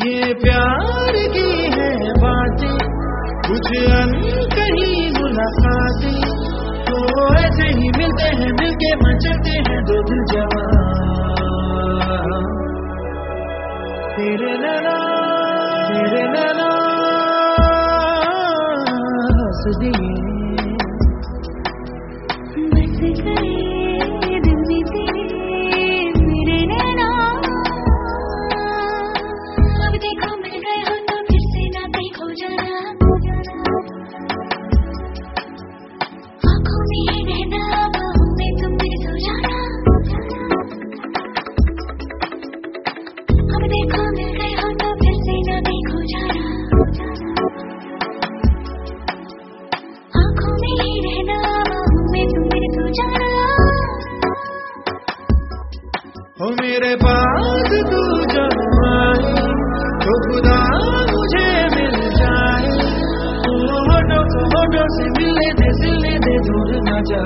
ये प्यार की है बातें, कुछ अन कहीं मुलाकातें तो ऐसे ही मिलते हैं, मिलके करते हैं दो दिल जवान। तेरे नैना तेरे नैना हंस हो मेरे पास तू जब आई तो खुदा मुझे मिल जाए। तू होटो होटो, से मिलने दे सिलने दे दूर न जा।